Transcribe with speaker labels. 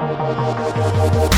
Speaker 1: なるほど。